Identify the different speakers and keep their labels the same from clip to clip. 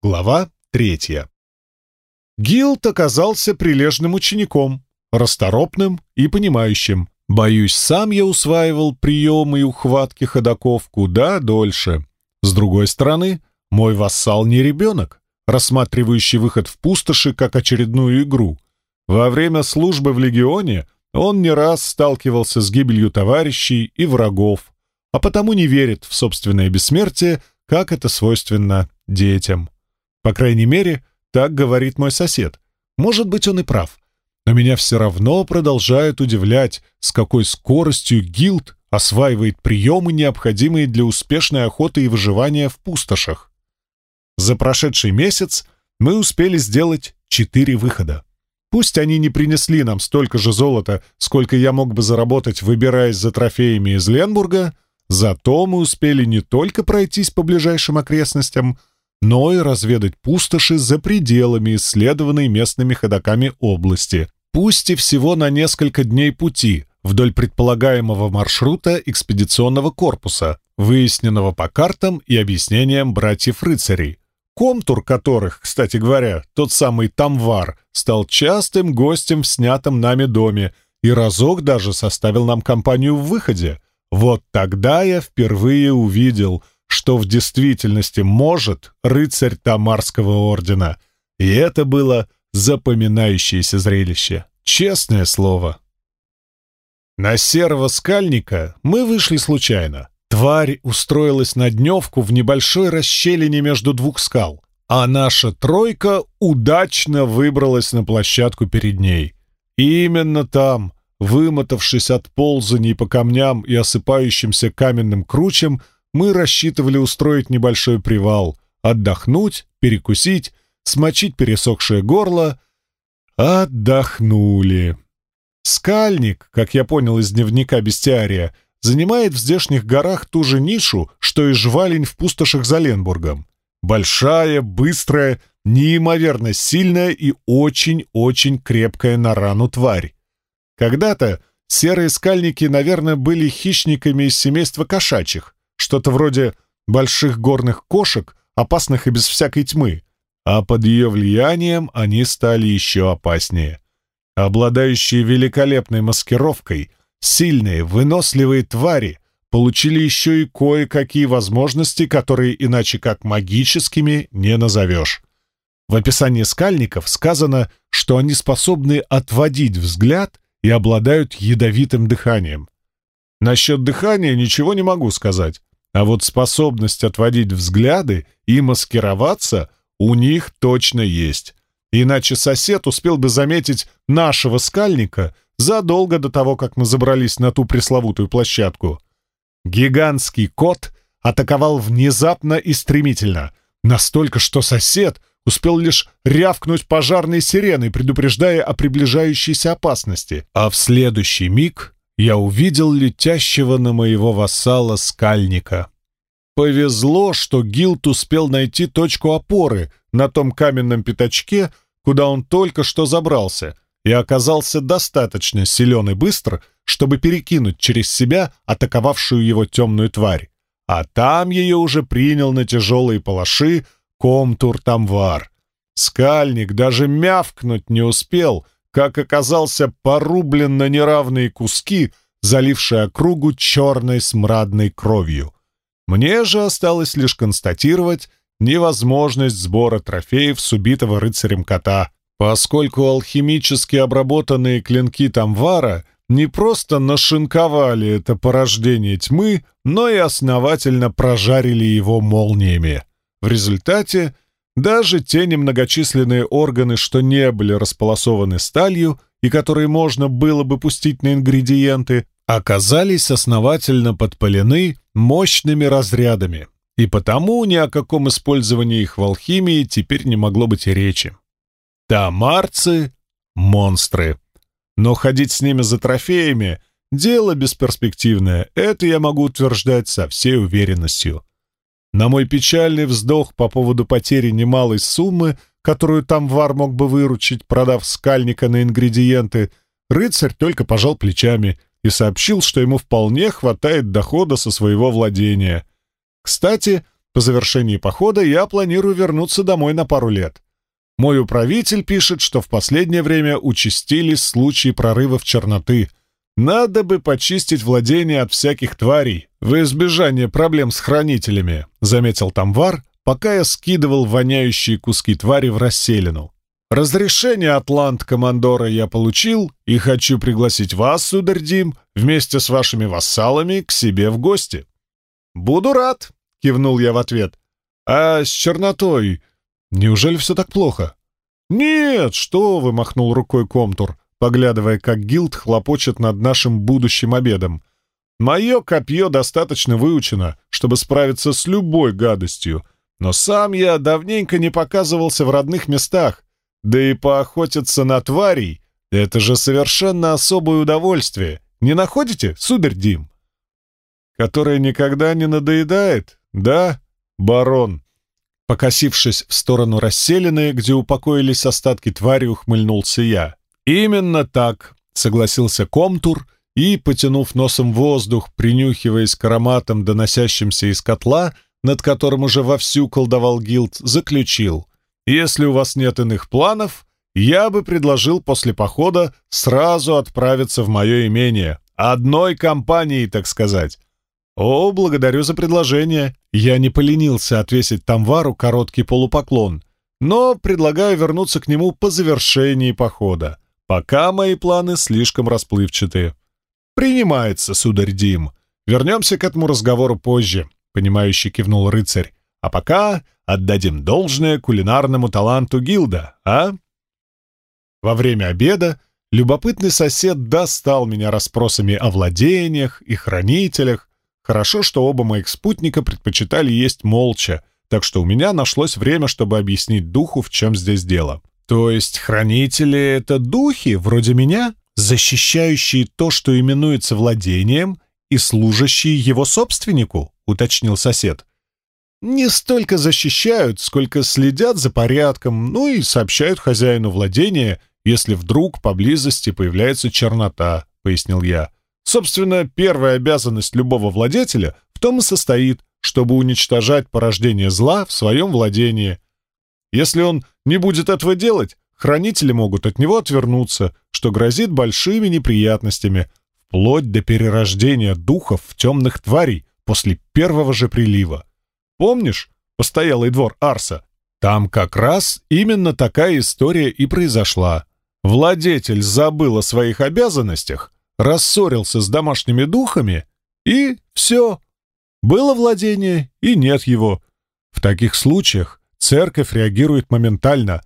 Speaker 1: Глава третья. Гилд оказался прилежным учеником, расторопным и понимающим. Боюсь, сам я усваивал приемы и ухватки ходаков куда дольше. С другой стороны, мой вассал не ребенок, рассматривающий выход в пустоши как очередную игру. Во время службы в легионе он не раз сталкивался с гибелью товарищей и врагов, а потому не верит в собственное бессмертие, как это свойственно детям. По крайней мере, так говорит мой сосед. Может быть, он и прав. Но меня все равно продолжает удивлять, с какой скоростью гилд осваивает приемы, необходимые для успешной охоты и выживания в пустошах. За прошедший месяц мы успели сделать четыре выхода. Пусть они не принесли нам столько же золота, сколько я мог бы заработать, выбираясь за трофеями из Ленбурга, зато мы успели не только пройтись по ближайшим окрестностям, но и разведать пустоши за пределами исследованной местными ходоками области, пусть и всего на несколько дней пути, вдоль предполагаемого маршрута экспедиционного корпуса, выясненного по картам и объяснениям братьев-рыцарей, контур которых, кстати говоря, тот самый Тамвар, стал частым гостем в снятом нами доме и разок даже составил нам компанию в выходе. Вот тогда я впервые увидел — что в действительности может рыцарь Тамарского ордена. И это было запоминающееся зрелище. Честное слово. На серого скальника мы вышли случайно. Тварь устроилась на дневку в небольшой расщелине между двух скал, а наша тройка удачно выбралась на площадку перед ней. И именно там, вымотавшись от ползаний по камням и осыпающимся каменным кручам, мы рассчитывали устроить небольшой привал, отдохнуть, перекусить, смочить пересохшее горло. Отдохнули. Скальник, как я понял из дневника бестиария, занимает в здешних горах ту же нишу, что и жвалень в пустошах за Ленбургом. Большая, быстрая, неимоверно сильная и очень-очень крепкая на рану тварь. Когда-то серые скальники, наверное, были хищниками из семейства кошачьих, что-то вроде больших горных кошек, опасных и без всякой тьмы, а под ее влиянием они стали еще опаснее. Обладающие великолепной маскировкой, сильные, выносливые твари получили еще и кое-какие возможности, которые иначе как магическими не назовешь. В описании скальников сказано, что они способны отводить взгляд и обладают ядовитым дыханием. Насчет дыхания ничего не могу сказать. А вот способность отводить взгляды и маскироваться у них точно есть. Иначе сосед успел бы заметить нашего скальника задолго до того, как мы забрались на ту пресловутую площадку. Гигантский кот атаковал внезапно и стремительно, настолько, что сосед успел лишь рявкнуть пожарной сиреной, предупреждая о приближающейся опасности, а в следующий миг я увидел летящего на моего вассала скальника. Повезло, что Гилт успел найти точку опоры на том каменном пятачке, куда он только что забрался, и оказался достаточно силен и быстр, чтобы перекинуть через себя атаковавшую его темную тварь. А там ее уже принял на тяжелые палаши комтур Тамвар. Скальник даже мявкнуть не успел — как оказался порублен на неравные куски, залившие округу черной смрадной кровью. Мне же осталось лишь констатировать невозможность сбора трофеев с убитого рыцарем кота, поскольку алхимически обработанные клинки Тамвара не просто нашинковали это порождение тьмы, но и основательно прожарили его молниями. В результате даже те немногочисленные органы, что не были располосованы сталью и которые можно было бы пустить на ингредиенты, оказались основательно подпалены мощными разрядами, и потому ни о каком использовании их в алхимии теперь не могло быть и речи. Тамарцы — монстры. Но ходить с ними за трофеями — дело бесперспективное, это я могу утверждать со всей уверенностью. На мой печальный вздох по поводу потери немалой суммы, которую Тамвар мог бы выручить, продав скальника на ингредиенты, рыцарь только пожал плечами и сообщил, что ему вполне хватает дохода со своего владения. Кстати, По завершении похода я планирую вернуться домой на пару лет. Мой управитель пишет, что в последнее время участились случаи прорывов черноты. Надо бы почистить владение от всяких тварей, в избежание проблем с хранителями, заметил Тамвар, пока я скидывал воняющие куски твари в расселину. Разрешение Атлант-командора я получил и хочу пригласить вас, сударь Дим, вместе с вашими вассалами к себе в гости. Буду рад, кивнул я в ответ. А с чернотой неужели все так плохо? Нет, что вы, махнул рукой Комтур, поглядывая, как Гилд хлопочет над нашим будущим обедом. Мое копье достаточно выучено, чтобы справиться с любой гадостью, но сам я давненько не показывался в родных местах, да и поохотиться на тварей — это же совершенно особое удовольствие. Не находите, сударь Дим? Которое никогда не надоедает, да, барон? Покосившись в сторону расселенной, где упокоились остатки твари, ухмыльнулся я. «Именно так», — согласился Комтур и, потянув носом воздух, принюхиваясь к ароматам, доносящимся из котла, над которым уже вовсю колдовал гилд, заключил. Если у вас нет иных планов, я бы предложил после похода сразу отправиться в мое имение. Одной компанией, так сказать. О, благодарю за предложение. Я не поленился отвесить Тамвару короткий полупоклон, но предлагаю вернуться к нему по завершении похода. Пока мои планы слишком расплывчатые. Принимается, сударь Дим. Вернемся к этому разговору позже, понимающий кивнул рыцарь. А пока отдадим должное кулинарному таланту Гилда, а? Во время обеда любопытный сосед достал меня расспросами о владениях и хранителях. Хорошо, что оба моих спутника предпочитали есть молча, так что у меня нашлось время, чтобы объяснить духу, в чем здесь дело. То есть хранители — это духи, вроде меня, защищающие то, что именуется владением, и служащие его собственнику, уточнил сосед не столько защищают, сколько следят за порядком, ну и сообщают хозяину владения, если вдруг поблизости появляется чернота, пояснил я. Собственно, первая обязанность любого владетеля в том и состоит, чтобы уничтожать порождение зла в своем владении. Если он не будет этого делать, хранители могут от него отвернуться, что грозит большими неприятностями, вплоть до перерождения духов в темных тварей после первого же прилива. Помнишь постоялый двор Арса? Там как раз именно такая история и произошла. Владетель забыл о своих обязанностях, рассорился с домашними духами, и все. Было владение, и нет его. В таких случаях церковь реагирует моментально.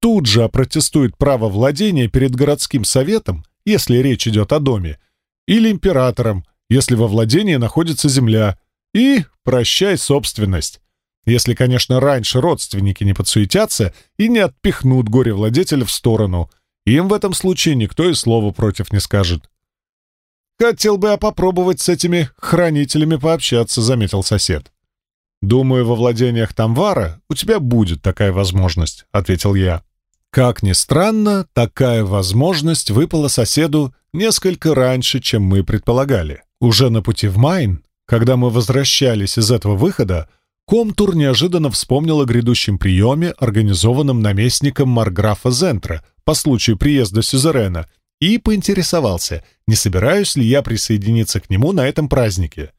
Speaker 1: Тут же опротестует право владения перед городским советом, если речь идет о доме, или императором, если во владении находится земля, и прощай собственность. Если, конечно, раньше родственники не подсуетятся и не отпихнут горе-владетеля в сторону. Им в этом случае никто и слова против не скажет. «Хотел бы я попробовать с этими хранителями пообщаться», — заметил сосед. «Думаю, во владениях Тамвара у тебя будет такая возможность», — ответил я. Как ни странно, такая возможность выпала соседу несколько раньше, чем мы предполагали. Уже на пути в Майн когда мы возвращались из этого выхода, Комтур неожиданно вспомнил о грядущем приеме, организованном наместником Марграфа Зентра по случаю приезда Сюзерена, и поинтересовался, не собираюсь ли я присоединиться к нему на этом празднике.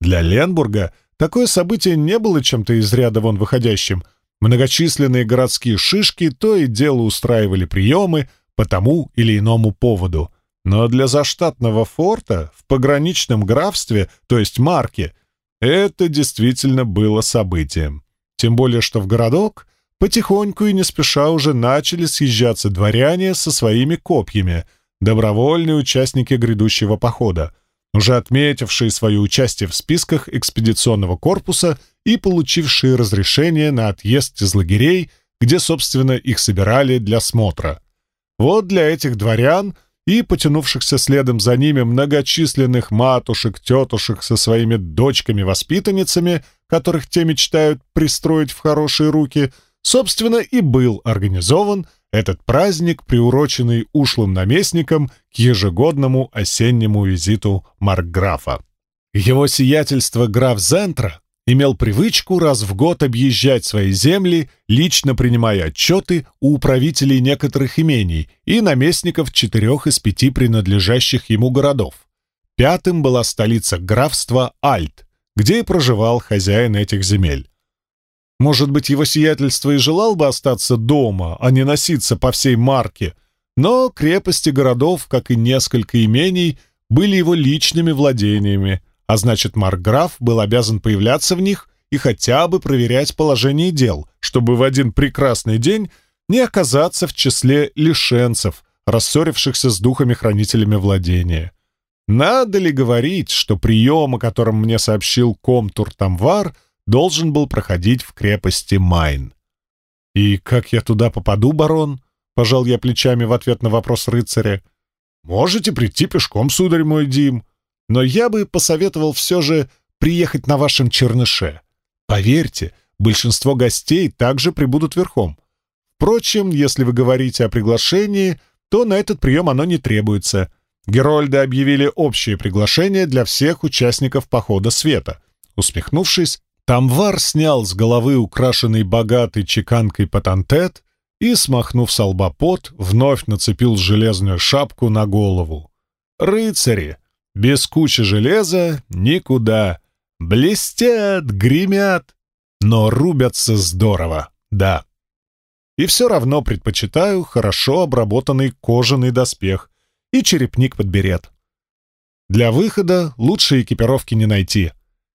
Speaker 1: Для Ленбурга такое событие не было чем-то из ряда вон выходящим. Многочисленные городские шишки то и дело устраивали приемы по тому или иному поводу — но для заштатного форта в пограничном графстве, то есть Марке, это действительно было событием. Тем более, что в городок потихоньку и не спеша уже начали съезжаться дворяне со своими копьями, добровольные участники грядущего похода, уже отметившие свое участие в списках экспедиционного корпуса и получившие разрешение на отъезд из лагерей, где, собственно, их собирали для смотра. Вот для этих дворян – и потянувшихся следом за ними многочисленных матушек, тетушек со своими дочками-воспитанницами, которых те мечтают пристроить в хорошие руки, собственно, и был организован этот праздник, приуроченный ушлым наместником к ежегодному осеннему визиту Маркграфа. Его сиятельство граф Зентра имел привычку раз в год объезжать свои земли, лично принимая отчеты у управителей некоторых имений и наместников четырех из пяти принадлежащих ему городов. Пятым была столица графства Альт, где и проживал хозяин этих земель. Может быть, его сиятельство и желал бы остаться дома, а не носиться по всей марке, но крепости городов, как и несколько имений, были его личными владениями, а значит, Маркграф был обязан появляться в них и хотя бы проверять положение дел, чтобы в один прекрасный день не оказаться в числе лишенцев, рассорившихся с духами-хранителями владения. Надо ли говорить, что прием, о котором мне сообщил комтур Тамвар, должен был проходить в крепости Майн? «И как я туда попаду, барон?» — пожал я плечами в ответ на вопрос рыцаря. «Можете прийти пешком, сударь мой Дим, но я бы посоветовал все же приехать на вашем черныше. Поверьте, большинство гостей также прибудут верхом. Впрочем, если вы говорите о приглашении, то на этот прием оно не требуется». Герольды объявили общее приглашение для всех участников похода света. Усмехнувшись, Тамвар снял с головы украшенный богатой чеканкой патантет и, смахнув с лба пот, вновь нацепил железную шапку на голову. «Рыцари! Без кучи железа никуда! Блестят, гремят, но рубятся здорово, да!» И все равно предпочитаю хорошо обработанный кожаный доспех, и черепник подберет. Для выхода лучшей экипировки не найти.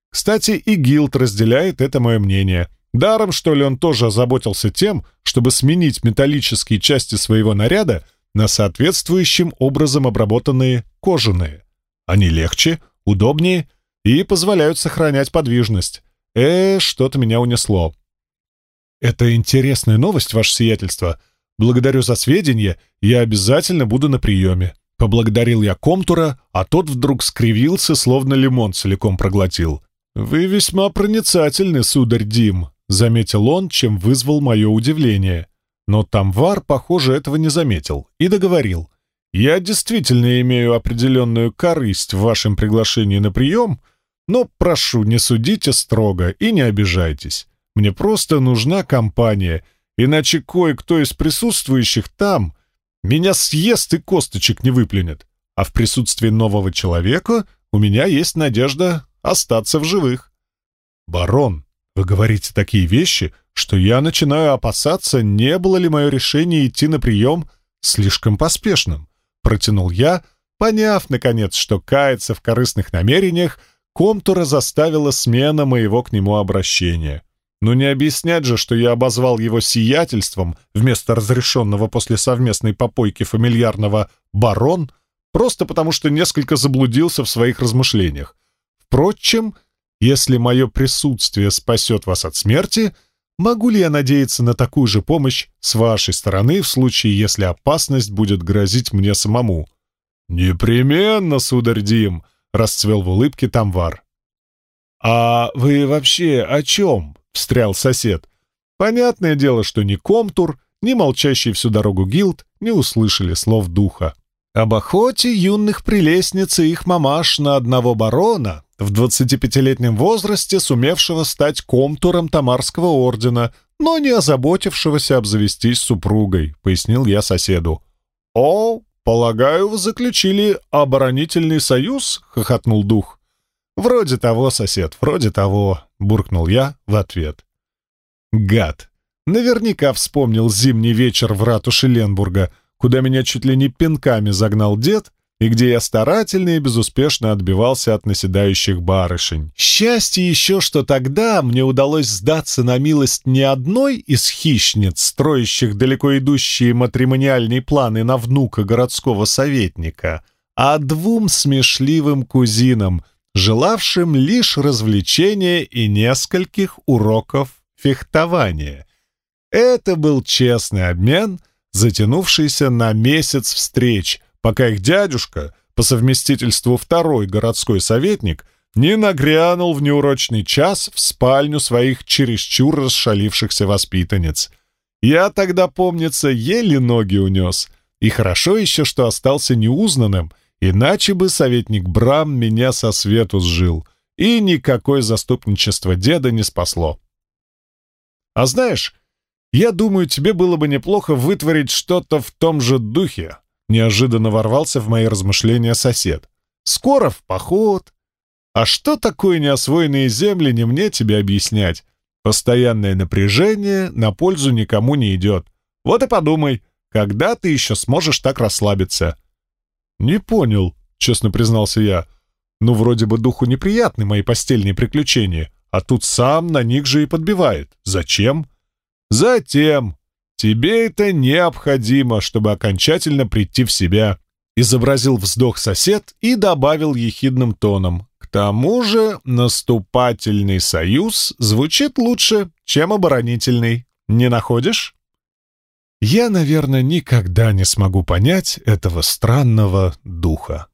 Speaker 1: Кстати, и Гилд разделяет это мое мнение. Даром, что ли, он тоже озаботился тем, чтобы сменить металлические части своего наряда на соответствующим образом обработанные кожаные. Они легче, удобнее и позволяют сохранять подвижность. Э, что-то меня унесло. Это интересная новость, ваше сиятельство. Благодарю за сведения, я обязательно буду на приеме. Поблагодарил я Комтура, а тот вдруг скривился, словно лимон целиком проглотил. «Вы весьма проницательны, сударь Дим», — заметил он, чем вызвал мое удивление. Но Тамвар, похоже, этого не заметил и договорил. «Я действительно имею определенную корысть в вашем приглашении на прием, но прошу, не судите строго и не обижайтесь. Мне просто нужна компания, иначе кое-кто из присутствующих там меня съест и косточек не выплюнет. А в присутствии нового человека у меня есть надежда остаться в живых. Барон, вы говорите такие вещи, что я начинаю опасаться, не было ли мое решение идти на прием слишком поспешным. Протянул я, поняв, наконец, что каяться в корыстных намерениях Комтура заставила смена моего к нему обращения. Но не объяснять же, что я обозвал его сиятельством вместо разрешенного после совместной попойки фамильярного «барон», просто потому что несколько заблудился в своих размышлениях. Впрочем, если мое присутствие спасет вас от смерти, могу ли я надеяться на такую же помощь с вашей стороны в случае, если опасность будет грозить мне самому? «Непременно, сударь Дим!» — расцвел в улыбке Тамвар. «А вы вообще о чем?» встрял сосед. Понятное дело, что ни Комтур, ни молчащий всю дорогу Гилд не услышали слов духа. Об охоте юных прелестниц и их мамаш на одного барона в 25-летнем возрасте, сумевшего стать комтуром Тамарского ордена, но не озаботившегося обзавестись супругой, пояснил я соседу. «О, полагаю, вы заключили оборонительный союз?» — хохотнул дух. «Вроде того, сосед, вроде того», — буркнул я в ответ. «Гад! Наверняка вспомнил зимний вечер в ратуше Ленбурга, куда меня чуть ли не пинками загнал дед, и где я старательно и безуспешно отбивался от наседающих барышень. Счастье еще, что тогда мне удалось сдаться на милость не одной из хищниц, строящих далеко идущие матримониальные планы на внука городского советника, а двум смешливым кузинам — желавшим лишь развлечения и нескольких уроков фехтования. Это был честный обмен, затянувшийся на месяц встреч, пока их дядюшка, по совместительству второй городской советник, не нагрянул в неурочный час в спальню своих чересчур расшалившихся воспитанниц. Я тогда, помнится, еле ноги унес, и хорошо еще, что остался неузнанным — Иначе бы советник Брам меня со свету сжил, и никакое заступничество деда не спасло. А знаешь, я думаю, тебе было бы неплохо вытворить что-то в том же духе. Неожиданно ворвался в мои размышления сосед. Скоро в поход. А что такое неосвоенные земли, не мне тебе объяснять. Постоянное напряжение на пользу никому не идет. Вот и подумай, когда ты еще сможешь так расслабиться? Не понял, честно признался я. Ну, вроде бы духу неприятны мои постельные приключения, а тут сам на них же и подбивает. Зачем? Затем. Тебе это необходимо, чтобы окончательно прийти в себя. Изобразил вздох сосед и добавил ехидным тоном. К тому же наступательный союз звучит лучше, чем оборонительный. Не находишь? Я, наверное, никогда не смогу понять этого странного духа.